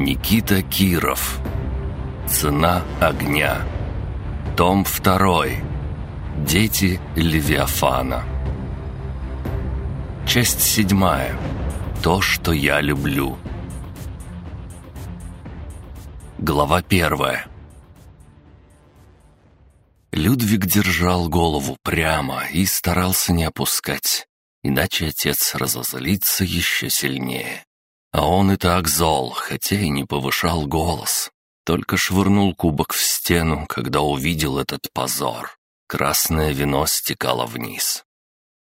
Никита Киров. Цена огня. Том 2. Дети Левиафана. Часть седьмая. То, что я люблю. Глава первая. Людвиг держал голову прямо и старался не опускать, иначе отец разозлится еще сильнее. А он и так зол, хотя и не повышал голос. Только швырнул кубок в стену, когда увидел этот позор. Красное вино стекало вниз.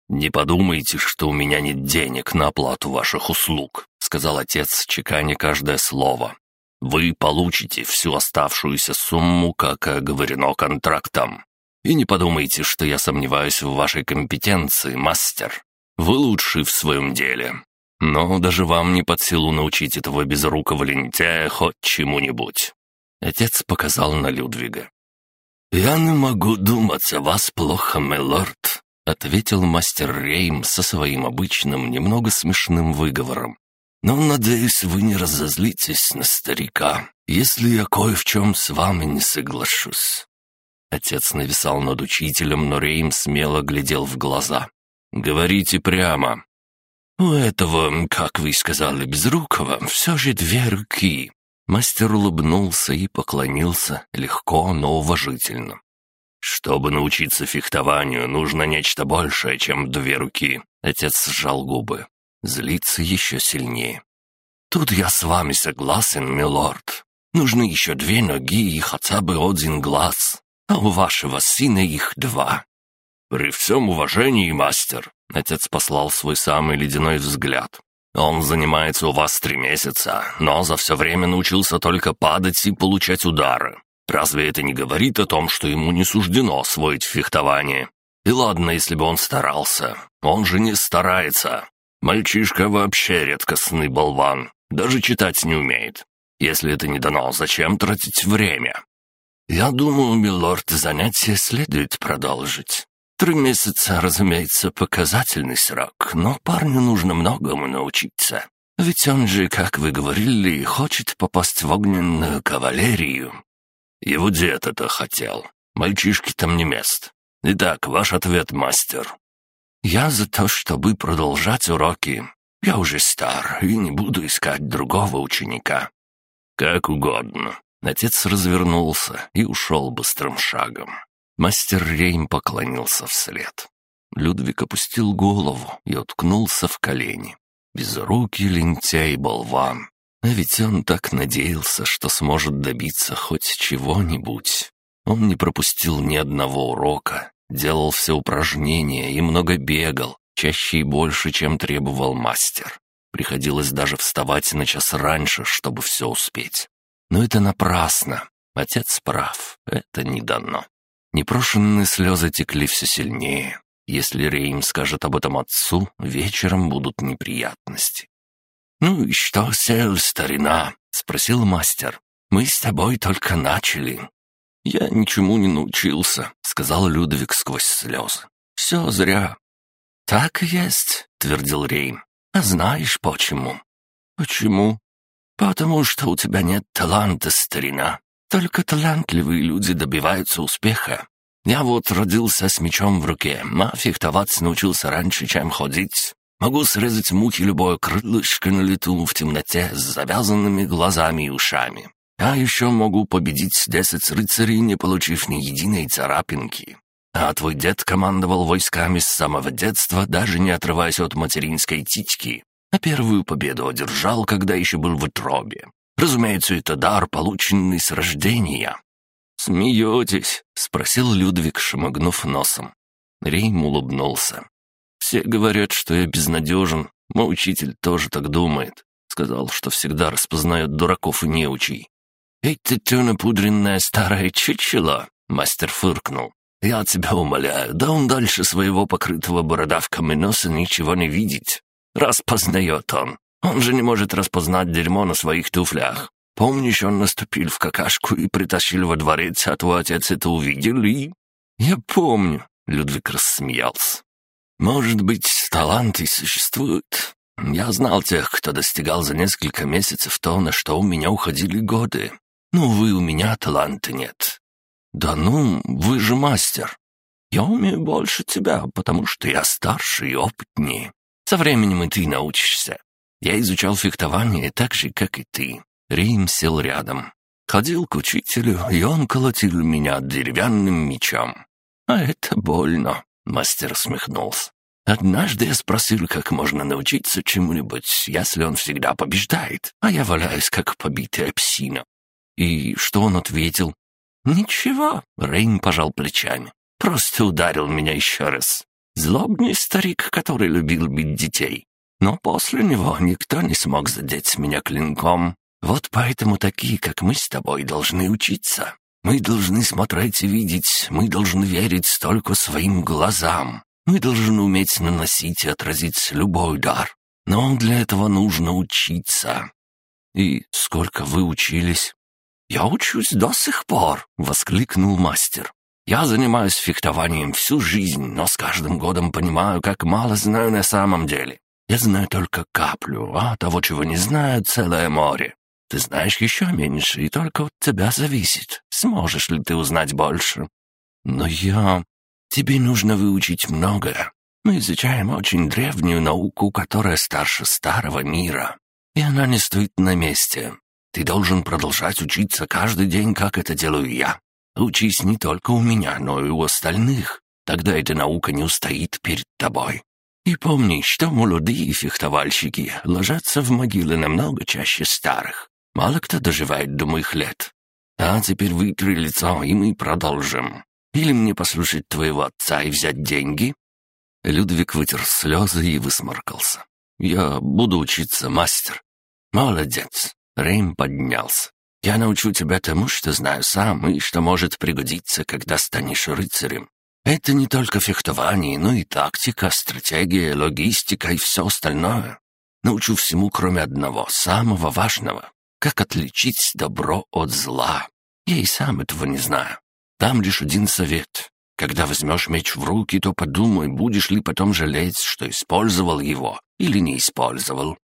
«Не подумайте, что у меня нет денег на оплату ваших услуг», — сказал отец, чеканя каждое слово. «Вы получите всю оставшуюся сумму, как оговорено контрактом. И не подумайте, что я сомневаюсь в вашей компетенции, мастер. Вы лучший в своем деле. Но даже вам не под силу научить этого безрукого лентяя хоть чему-нибудь». Отец показал на Людвига. «Я не могу думать о вас плохо, милорд», — ответил мастер Рейм со своим обычным, немного смешным выговором. «Но, надеюсь, вы не разозлитесь на старика, если я кое в чем с вами не соглашусь». Отец нависал над учителем, но Рейм смело глядел в глаза. «Говорите прямо. «У этого, как вы сказали, безрукого, все же две руки». Мастер улыбнулся и поклонился, легко, но уважительно. «Чтобы научиться фехтованию, нужно нечто большее, чем две руки», — отец сжал губы. Злиться еще сильнее. «Тут я с вами согласен, милорд. Нужны еще две ноги и хотя бы один глаз, а у вашего сына их два. «При всем уважении, мастер!» Отец послал свой самый ледяной взгляд. «Он занимается у вас три месяца, но за все время научился только падать и получать удары. Разве это не говорит о том, что ему не суждено освоить фехтование? И ладно, если бы он старался. Он же не старается. Мальчишка вообще редкостный болван. Даже читать не умеет. Если это не дано, зачем тратить время? Я думаю, милорд, занятие следует продолжить. Три месяца, разумеется, показательный срок, но парню нужно многому научиться. Ведь он же, как вы говорили, хочет попасть в огненную кавалерию. Его дед это хотел. Мальчишки там не мест. Итак, ваш ответ, мастер. Я за то, чтобы продолжать уроки. Я уже стар и не буду искать другого ученика. Как угодно. Отец развернулся и ушел быстрым шагом. Мастер Рейм поклонился вслед. Людвиг опустил голову и уткнулся в колени. Безрукий лентяй болван. А ведь он так надеялся, что сможет добиться хоть чего-нибудь. Он не пропустил ни одного урока, делал все упражнения и много бегал, чаще и больше, чем требовал мастер. Приходилось даже вставать на час раньше, чтобы все успеть. Но это напрасно. Отец прав, это не дано. Непрошенные слезы текли все сильнее. Если Рейм скажет об этом отцу, вечером будут неприятности. «Ну и что сел, старина?» — спросил мастер. «Мы с тобой только начали». «Я ничему не научился», — сказал Людвиг сквозь слезы. «Все зря». «Так и есть», — твердил Рейм. «А знаешь почему?» «Почему?» «Потому что у тебя нет таланта, старина. Только талантливые люди добиваются успеха. Я вот родился с мечом в руке, а фехтовать научился раньше, чем ходить. Могу срезать мухи любое крылышко на лету в темноте с завязанными глазами и ушами. А еще могу победить десять рыцарей, не получив ни единой царапинки. А твой дед командовал войсками с самого детства, даже не отрываясь от материнской титьки. А первую победу одержал, когда еще был в утробе. Разумеется, это дар, полученный с рождения». «Смеетесь?» — спросил Людвиг, шмыгнув носом. Рейм улыбнулся. «Все говорят, что я безнадежен. Мой учитель тоже так думает. Сказал, что всегда распознает дураков и неучей». «Эй ты, напудренная старая чучело!» — мастер фыркнул. «Я тебя умоляю, да он дальше своего покрытого бородавками носа ничего не видит. Распознает он. Он же не может распознать дерьмо на своих туфлях. Помнишь, он наступил в какашку и притащил во дворец, а твой отец это увидел и...» «Я помню», — Людвиг рассмеялся. «Может быть, таланты существуют, Я знал тех, кто достигал за несколько месяцев то, на что у меня уходили годы. Но, увы, у меня таланта нет». «Да ну, вы же мастер». «Я умею больше тебя, потому что я старше и опытнее. Со временем и ты научишься. Я изучал фехтование так же, как и ты». Рим сел рядом. Ходил к учителю, и он колотил меня деревянным мечом. «А это больно», — мастер смехнулся. «Однажды я спросил, как можно научиться чему-нибудь, если он всегда побеждает, а я валяюсь, как побитая псина». И что он ответил? «Ничего», — Рейн пожал плечами. «Просто ударил меня еще раз. Злобный старик, который любил бить детей. Но после него никто не смог задеть меня клинком. Вот поэтому такие, как мы с тобой, должны учиться. Мы должны смотреть и видеть, мы должны верить только своим глазам. Мы должны уметь наносить и отразить любой удар. Но для этого нужно учиться. И сколько вы учились? «Я учусь до сих пор!» — воскликнул мастер. «Я занимаюсь фехтованием всю жизнь, но с каждым годом понимаю, как мало знаю на самом деле. Я знаю только каплю, а того, чего не знаю, целое море. Ты знаешь еще меньше, и только от тебя зависит, сможешь ли ты узнать больше. Но я... Тебе нужно выучить многое. Мы изучаем очень древнюю науку, которая старше старого мира. И она не стоит на месте. Ты должен продолжать учиться каждый день, как это делаю я. Учись не только у меня, но и у остальных. Тогда эта наука не устоит перед тобой. И помни, что молодые фехтовальщики ложатся в могилы намного чаще старых. Мало кто доживает до моих лет. А теперь вытри лицо, и мы продолжим. Или мне послушать твоего отца и взять деньги?» Людвиг вытер слезы и высморкался. «Я буду учиться, мастер». «Молодец!» Рейм поднялся. «Я научу тебя тому, что знаю сам и что может пригодиться, когда станешь рыцарем. Это не только фехтование, но и тактика, стратегия, логистика и все остальное. Научу всему, кроме одного, самого важного. Как отличить добро от зла? Я и сам этого не знаю. Там лишь один совет. Когда возьмешь меч в руки, то подумай, будешь ли потом жалеть, что использовал его или не использовал.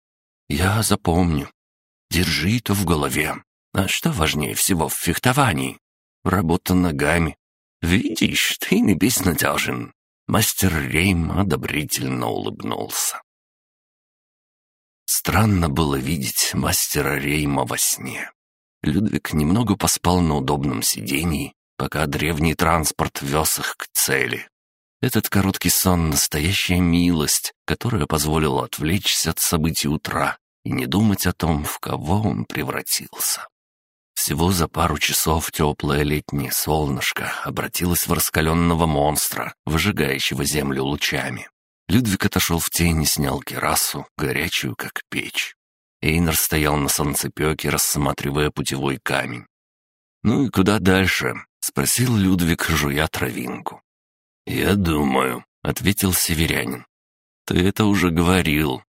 Я запомню. Держи это в голове. А что важнее всего в фехтовании? Работа ногами. Видишь, ты не безнадежен. Мастер Рейм одобрительно улыбнулся. Странно было видеть мастера Рейма во сне. Людвиг немного поспал на удобном сидении, пока древний транспорт вез их к цели. Этот короткий сон — настоящая милость, которая позволила отвлечься от событий утра и не думать о том, в кого он превратился. Всего за пару часов теплое летнее солнышко обратилось в раскаленного монстра, выжигающего землю лучами. Людвиг отошел в тень и снял керасу, горячую, как печь. Эйнер стоял на солнцепеке, рассматривая путевой камень. «Ну и куда дальше?» — спросил Людвиг, жуя травинку. «Я думаю», — ответил северянин. «Ты это уже говорил».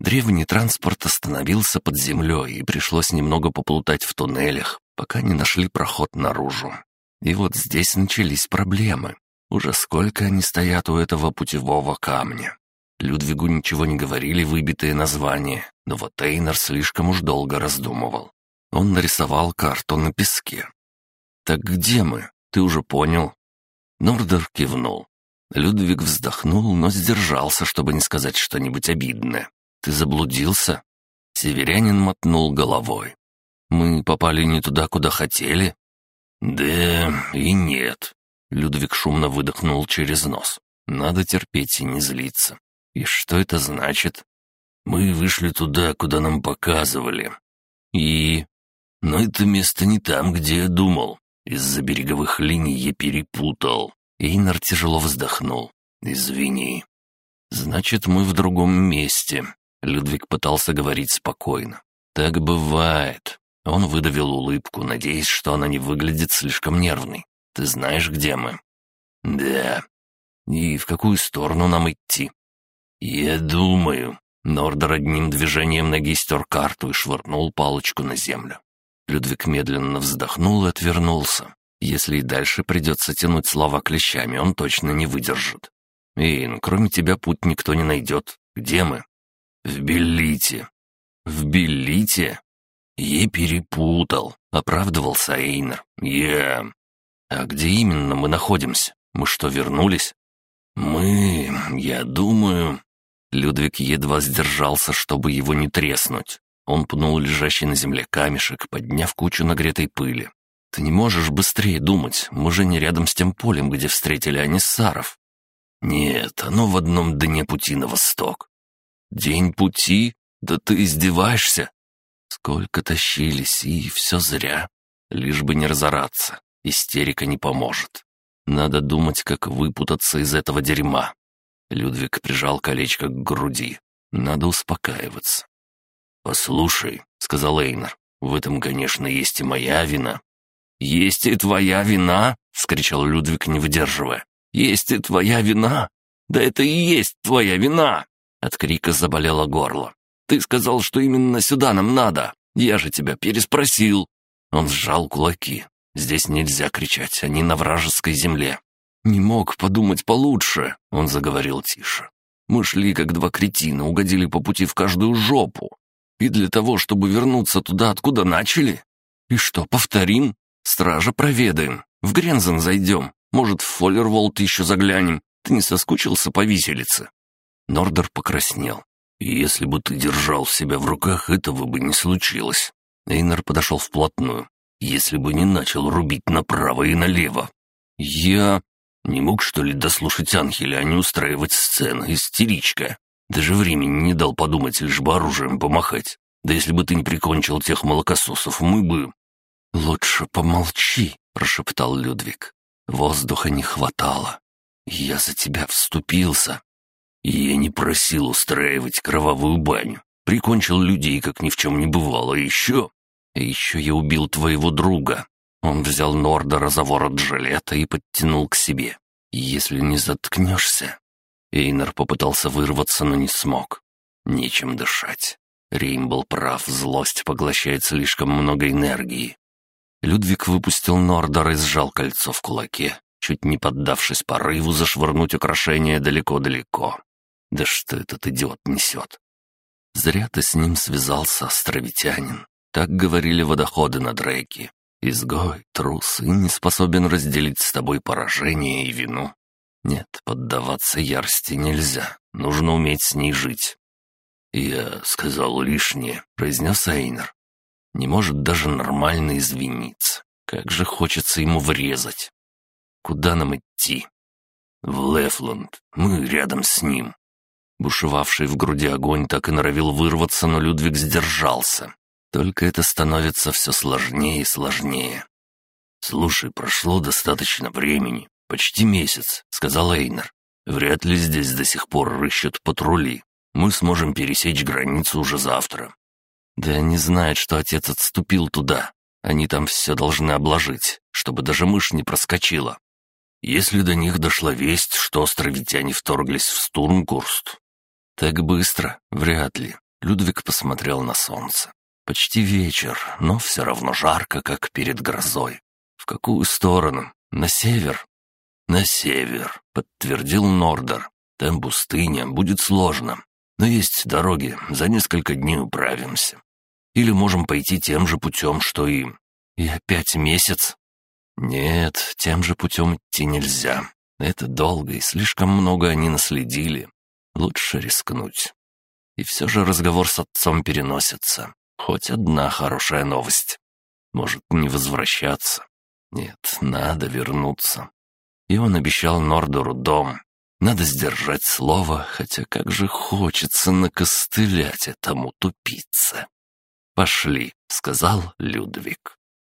Древний транспорт остановился под землей, и пришлось немного поплутать в туннелях, пока не нашли проход наружу. И вот здесь начались проблемы. Уже сколько они стоят у этого путевого камня. Людвигу ничего не говорили выбитые названия, но вот Эйнер слишком уж долго раздумывал. Он нарисовал карту на песке. «Так где мы? Ты уже понял?» Нордер кивнул. Людвиг вздохнул, но сдержался, чтобы не сказать что-нибудь обидное. «Ты заблудился?» Северянин мотнул головой. «Мы попали не туда, куда хотели?» «Да и нет». Людвиг шумно выдохнул через нос. «Надо терпеть и не злиться. И что это значит? Мы вышли туда, куда нам показывали. И... Но это место не там, где я думал. Из-за береговых линий я перепутал. Эйнар тяжело вздохнул. «Извини». «Значит, мы в другом месте». Людвиг пытался говорить спокойно. «Так бывает». Он выдавил улыбку, надеясь, что она не выглядит слишком нервной. «Ты знаешь, где мы?» «Да». «И в какую сторону нам идти?» «Я думаю...» Нордер одним движением ноги стер карту и швырнул палочку на землю. Людвиг медленно вздохнул и отвернулся. Если и дальше придется тянуть слова клещами, он точно не выдержит. «Эйн, кроме тебя путь никто не найдет. Где мы?» «В Беллите». «В Беллите?» «Я перепутал», — оправдывался Эйнер. «Я...» «А где именно мы находимся? Мы что, вернулись?» «Мы... я думаю...» Людвиг едва сдержался, чтобы его не треснуть. Он пнул лежащий на земле камешек, подняв кучу нагретой пыли. «Ты не можешь быстрее думать, мы же не рядом с тем полем, где встретили Анисаров». «Нет, оно в одном дне пути на восток». «День пути? Да ты издеваешься?» Сколько тащились, и все зря. Лишь бы не разораться, истерика не поможет. Надо думать, как выпутаться из этого дерьма. Людвиг прижал колечко к груди. Надо успокаиваться. «Послушай», — сказал Эйнер, — «в этом, конечно, есть и моя вина». «Есть и твоя вина?» — вскричал Людвиг, не выдерживая. «Есть и твоя вина? Да это и есть твоя вина!» От крика заболело горло. «Ты сказал, что именно сюда нам надо. Я же тебя переспросил». Он сжал кулаки. «Здесь нельзя кричать, они на вражеской земле. «Не мог подумать получше», — он заговорил тише. «Мы шли, как два кретина, угодили по пути в каждую жопу. И для того, чтобы вернуться туда, откуда начали? И что, повторим? Стража проведаем. В Грензен зайдем. Может, в Фоллерволд еще заглянем. Ты не соскучился по виселице?» Нордер покраснел. «Если бы ты держал себя в руках, этого бы не случилось». Эйнер подошел вплотную. «Если бы не начал рубить направо и налево». «Я...» Не мог, что ли, дослушать Анхеля, а не устраивать сцены, истеричка? Даже времени не дал подумать, лишь бы оружием помахать. Да если бы ты не прикончил тех молокососов, мы бы...» «Лучше помолчи», — прошептал Людвиг. «Воздуха не хватало. Я за тебя вступился. Я не просил устраивать кровавую баню. Прикончил людей, как ни в чем не бывало. И еще... И еще я убил твоего друга. Он взял Нордера за ворот жилета и подтянул к себе. «Если не заткнешься...» Эйнер попытался вырваться, но не смог. Нечем дышать. Рейм был прав, злость поглощает слишком много энергии. Людвиг выпустил Нордера и сжал кольцо в кулаке, чуть не поддавшись порыву зашвырнуть украшение далеко-далеко. Да что этот идиот несет? Зря ты с ним связался, островитянин. Так говорили водоходы на Дрейке. Изгой, трус и не способен разделить с тобой поражение и вину. Нет, поддаваться ярости нельзя, нужно уметь с ней жить. «Я сказал лишнее», — произнес Эйнер. «Не может даже нормально извиниться. Как же хочется ему врезать. Куда нам идти?» «В Лефланд. Мы рядом с ним». Бушевавший в груди огонь так и норовил вырваться, но Людвиг сдержался. Только это становится все сложнее и сложнее. «Слушай, прошло достаточно времени, почти месяц», — сказал Эйнер. «Вряд ли здесь до сих пор рыщут патрули. Мы сможем пересечь границу уже завтра». «Да они знают, что отец отступил туда. Они там все должны обложить, чтобы даже мышь не проскочила». «Если до них дошла весть, что островитяне вторглись в Стурмкурст». «Так быстро? Вряд ли». Людвиг посмотрел на солнце. Почти вечер, но все равно жарко, как перед грозой. В какую сторону? На север? На север, подтвердил Нордер. Там пустыня, будет сложно. Но есть дороги, за несколько дней управимся. Или можем пойти тем же путем, что и... И опять месяц? Нет, тем же путем идти нельзя. Это долго, и слишком много они наследили. Лучше рискнуть. И все же разговор с отцом переносится. Хоть одна хорошая новость. Может, не возвращаться? Нет, надо вернуться. И он обещал Нордору дом. Надо сдержать слово, хотя как же хочется накостылять этому тупице. «Пошли», — сказал Людвиг.